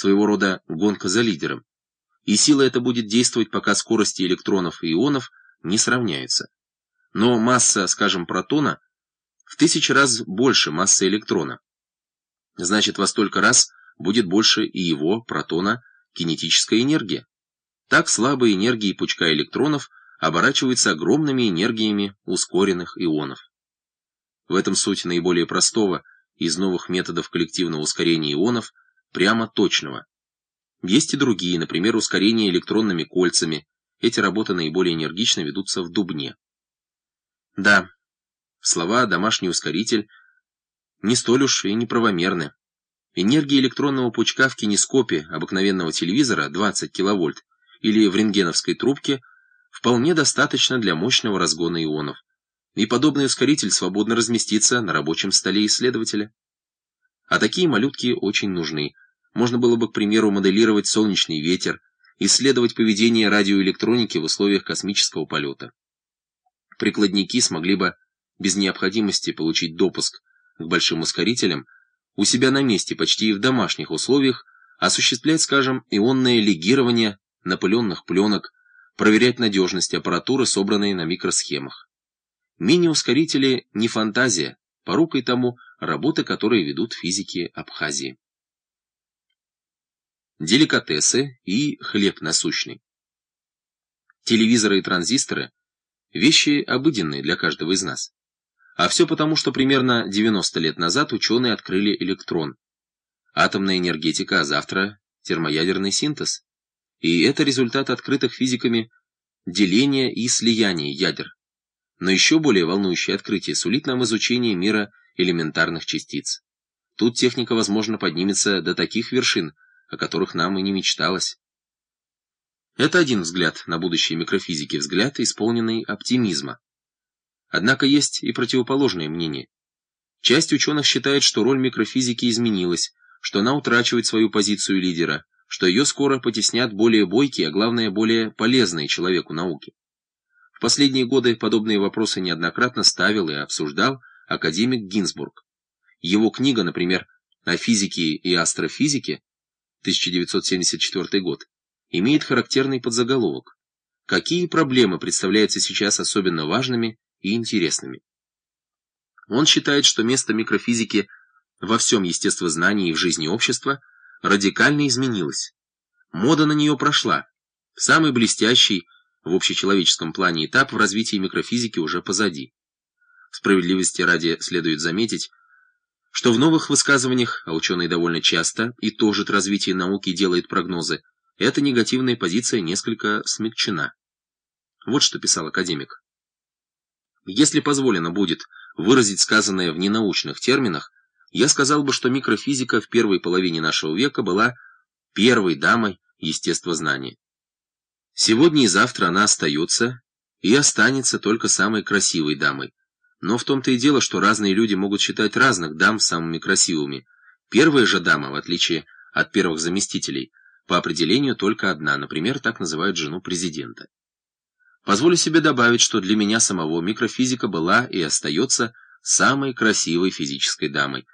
своего рода гонка за лидером. И сила эта будет действовать, пока скорости электронов и ионов не сравняются. Но масса, скажем, протона в тысячи раз больше массы электрона. Значит, во столько раз будет больше и его, протона, кинетическая энергия. Так слабые энергии пучка электронов оборачиваются огромными энергиями ускоренных ионов. В этом суть наиболее простого из новых методов коллективного ускорения ионов, прямо точного. Есть и другие, например, ускорение электронными кольцами. Эти работы наиболее энергично ведутся в Дубне. Да, слова «домашний ускоритель» не столь уж и неправомерны. Энергия электронного пучка в кинескопе обыкновенного телевизора 20 киловольт или в рентгеновской трубке вполне достаточно для мощного разгона ионов. И подобный ускоритель свободно разместится на рабочем столе исследователя. А такие малютки очень нужны. Можно было бы, к примеру, моделировать солнечный ветер, исследовать поведение радиоэлектроники в условиях космического полета. Прикладники смогли бы без необходимости получить допуск к большим ускорителям у себя на месте почти в домашних условиях осуществлять, скажем, ионное легирование напыленных пленок, проверять надежность аппаратуры, собранной на микросхемах. Мини-ускорители не фантазия, порукой тому работы, которые ведут физики Абхазии. Деликатесы и хлеб насущный. Телевизоры и транзисторы – вещи обыденные для каждого из нас. А все потому, что примерно 90 лет назад ученые открыли электрон. Атомная энергетика, а завтра термоядерный синтез. И это результат открытых физиками деления и слияния ядер. Но еще более волнующее открытие сулит нам изучение мира элементарных частиц. Тут техника, возможно, поднимется до таких вершин, о которых нам и не мечталось. Это один взгляд на будущее микрофизики, взгляд, исполненный оптимизма. Однако есть и противоположное мнение. Часть ученых считает, что роль микрофизики изменилась, что она утрачивает свою позицию лидера, что ее скоро потеснят более бойкие, а главное, более полезные человеку науки. Последние годы подобные вопросы неоднократно ставил и обсуждал академик Гинзбург. Его книга, например, о физике и астрофизике, 1974 год, имеет характерный подзаголовок «Какие проблемы представляются сейчас особенно важными и интересными?» Он считает, что место микрофизики во всем естествознании и в жизни общества – радикально изменилась. Мода на нее прошла. Самый блестящий в общечеловеческом плане этап в развитии микрофизики уже позади. Справедливости ради следует заметить, что в новых высказываниях, а ученые довольно часто, и тоже развитие науки делает прогнозы, эта негативная позиция несколько смягчена. Вот что писал академик. Если позволено будет выразить сказанное в ненаучных терминах, я сказал бы, что микрофизика в первой половине нашего века была первой дамой естествознания. Сегодня и завтра она остается и останется только самой красивой дамой. Но в том-то и дело, что разные люди могут считать разных дам самыми красивыми. Первая же дама, в отличие от первых заместителей, по определению только одна, например, так называют жену президента. Позволю себе добавить, что для меня самого микрофизика была и остается самой красивой физической дамой,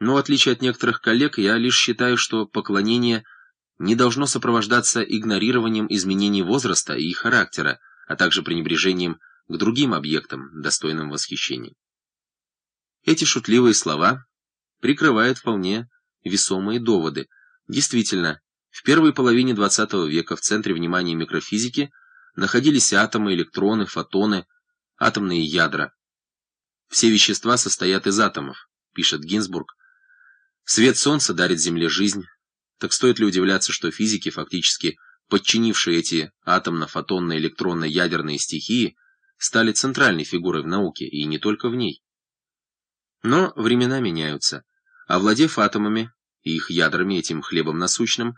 но, в отличие от некоторых коллег, я лишь считаю, что поклонение не должно сопровождаться игнорированием изменений возраста и характера, а также пренебрежением к другим объектам, достойным восхищения. Эти шутливые слова прикрывают вполне весомые доводы. Действительно, в первой половине XX века в центре внимания микрофизики находились атомы, электроны, фотоны, атомные ядра. Все вещества состоят из атомов, пишет Гинзбург, Свет солнца дарит Земле жизнь. Так стоит ли удивляться, что физики, фактически подчинившие эти атомно-фотонно-электронно-ядерные стихии, стали центральной фигурой в науке, и не только в ней. Но времена меняются. Овладев атомами и их ядрами, этим хлебом насущным,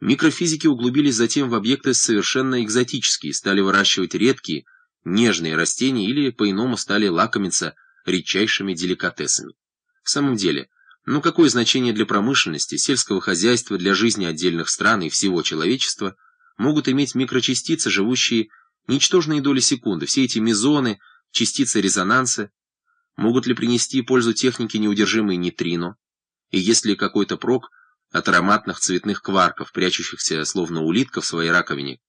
микрофизики углубились затем в объекты совершенно экзотические, стали выращивать редкие, нежные растения или по-иному стали лакомиться редчайшими деликатесами. В самом деле, но какое значение для промышленности, сельского хозяйства, для жизни отдельных стран и всего человечества могут иметь микрочастицы, живущие ничтожные доли секунды, все эти мезоны, частицы резонанса, могут ли принести пользу технике неудержимые нейтрино, и есть ли какой-то прок от ароматных цветных кварков, прячущихся, словно улитка, в своей раковине,